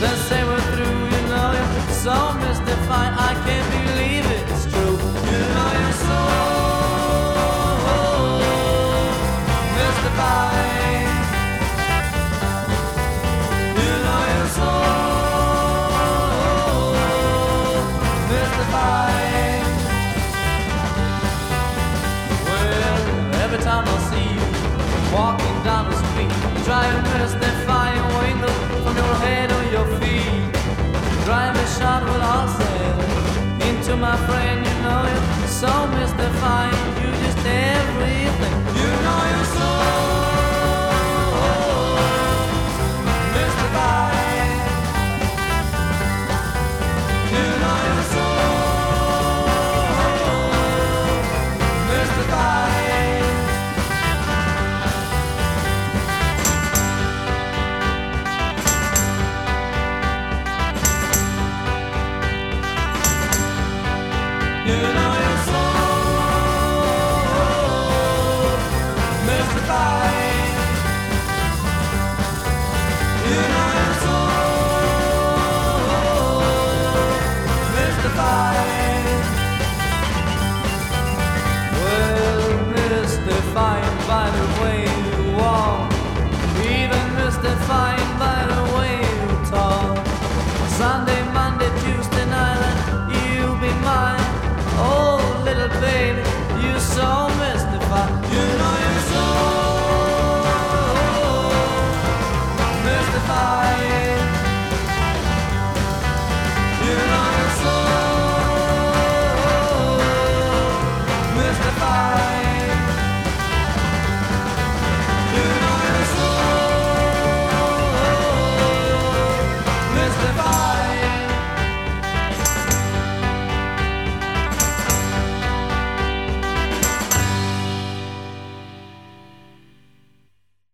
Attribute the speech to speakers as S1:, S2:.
S1: then say we're through. You know you're so mystified, I can't believe it's true. You know you're so mystified. You know you're so mystified. Well, every time I see you walking down the street, you try to mystify Drive a shot with all said into my brain, you know you're so mystifying. By the way you walk,